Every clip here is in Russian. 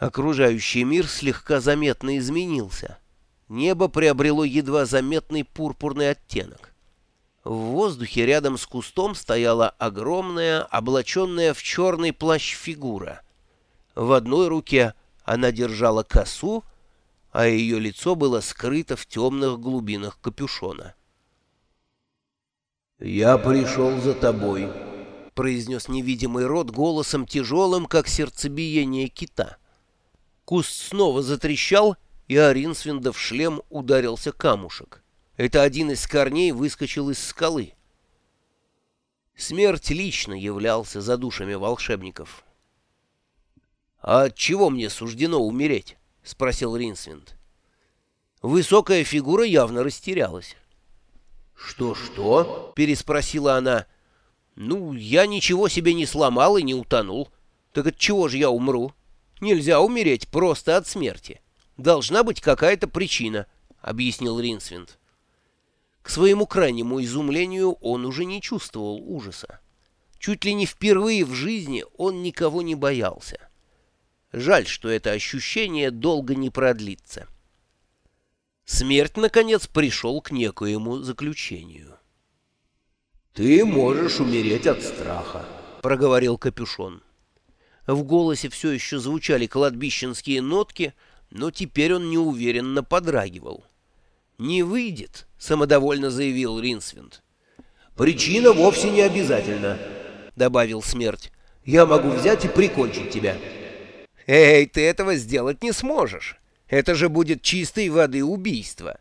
Окружающий мир слегка заметно изменился. Небо приобрело едва заметный пурпурный оттенок. В воздухе рядом с кустом стояла огромная, облаченная в черный плащ фигура. В одной руке она держала косу, а ее лицо было скрыто в темных глубинах капюшона. «Я пришел за тобой», — произнес невидимый рот голосом тяжелым, как сердцебиение кита. Куст снова затрещал, и Аринсвинда в шлем ударился камушек. Это один из корней выскочил из скалы. Смерть лично являлся за душами волшебников. «А чего мне суждено умереть?» — спросил Ринсвинд. Высокая фигура явно растерялась. «Что-что?» — переспросила она. «Ну, я ничего себе не сломал и не утонул. Так от чего же я умру?» Нельзя умереть просто от смерти. Должна быть какая-то причина, — объяснил Ринсвинд. К своему крайнему изумлению он уже не чувствовал ужаса. Чуть ли не впервые в жизни он никого не боялся. Жаль, что это ощущение долго не продлится. Смерть, наконец, пришел к некоему заключению. «Ты можешь умереть от страха», — проговорил Капюшон. В голосе все еще звучали кладбищенские нотки, но теперь он неуверенно подрагивал. «Не выйдет», — самодовольно заявил Ринсвинд. «Причина вовсе не обязательна», — добавил смерть. «Я могу взять и прикончить тебя». «Эй, ты этого сделать не сможешь. Это же будет чистой воды убийство».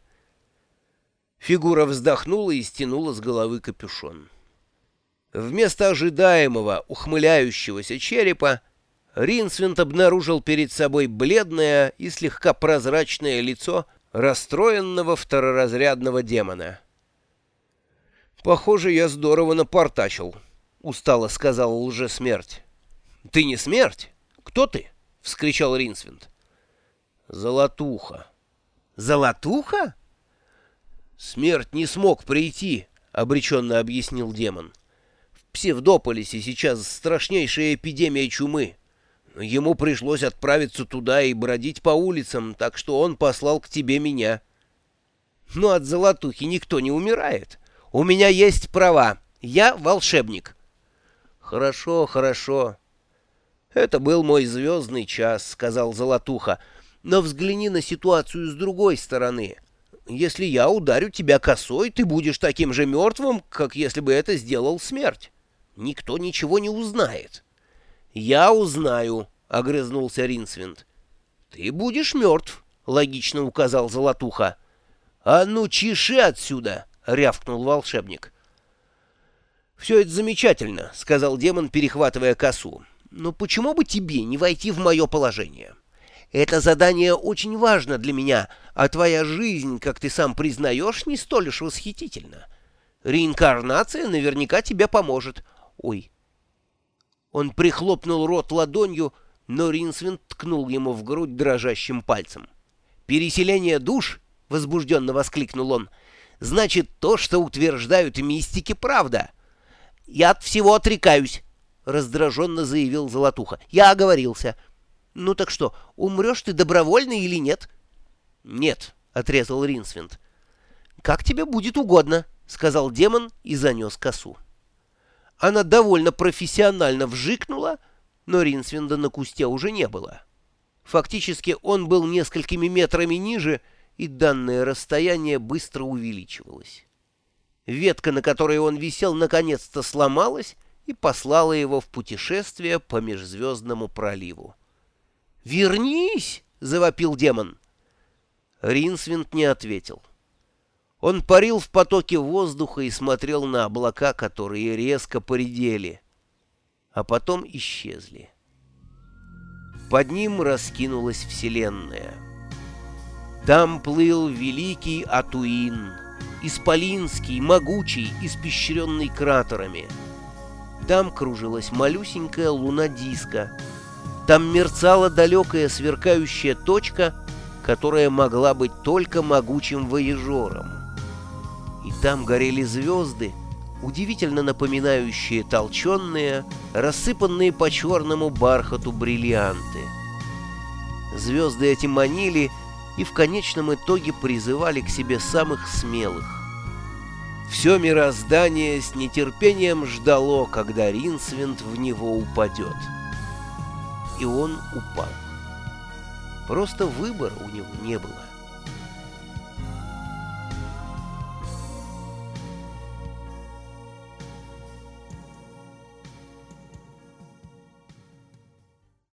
Фигура вздохнула и стянула с головы капюшон. Вместо ожидаемого ухмыляющегося черепа Ринсвинд обнаружил перед собой бледное и слегка прозрачное лицо расстроенного второразрядного демона. «Похоже, я здорово напортачил», — устало сказал лжесмерть. «Ты не смерть? Кто ты?» — вскричал Ринсвинд. «Золотуха». «Золотуха?» «Смерть не смог прийти», — обреченно объяснил демон. «В Псевдополисе сейчас страшнейшая эпидемия чумы. Ему пришлось отправиться туда и бродить по улицам, так что он послал к тебе меня. Но от золотухи никто не умирает. У меня есть права. Я волшебник. Хорошо, хорошо. Это был мой звездный час, сказал Золотуха. Но взгляни на ситуацию с другой стороны. Если я ударю тебя косой, ты будешь таким же мертвым, как если бы это сделал смерть. Никто ничего не узнает. «Я узнаю», — огрызнулся Ринсвинд. «Ты будешь мертв», — логично указал Золотуха. «А ну, чеши отсюда!» — рявкнул волшебник. «Все это замечательно», — сказал демон, перехватывая косу. «Но почему бы тебе не войти в мое положение? Это задание очень важно для меня, а твоя жизнь, как ты сам признаешь, не столь уж восхитительна. Реинкарнация наверняка тебе поможет. Ой, он прихлопнул рот ладонью, но Ринсвин ткнул ему в грудь дрожащим пальцем. «Переселение душ?» — возбужденно воскликнул он. «Значит, то, что утверждают мистики, правда?» «Я от всего отрекаюсь», — раздраженно заявил Золотуха. «Я оговорился». «Ну так что, умрешь ты добровольно или нет?» «Нет», — отрезал Ринсвинд. «Как тебе будет угодно», — сказал демон и занес косу. Она довольно профессионально вжикнула, но Ринсвинда на кусте уже не было. Фактически он был несколькими метрами ниже, и данное расстояние быстро увеличивалось. Ветка, на которой он висел, наконец-то сломалась и послала его в путешествие по межзвездному проливу. «Вернись!» — завопил демон. Ринсвинд не ответил. Он парил в потоке воздуха и смотрел на облака, которые резко поредели, а потом исчезли. Под ним раскинулась Вселенная. Там плыл великий Атуин, исполинский, могучий, испещренный кратерами. Там кружилась малюсенькая луна-диска. Там мерцала далекая сверкающая точка, которая могла быть только могучим воежором и там горели звезды, удивительно напоминающие толченные, рассыпанные по черному бархату бриллианты. Звезды эти манили и в конечном итоге призывали к себе самых смелых. Все мироздание с нетерпением ждало, когда Ринсвинд в него упадет. И он упал. Просто выбора у него не было.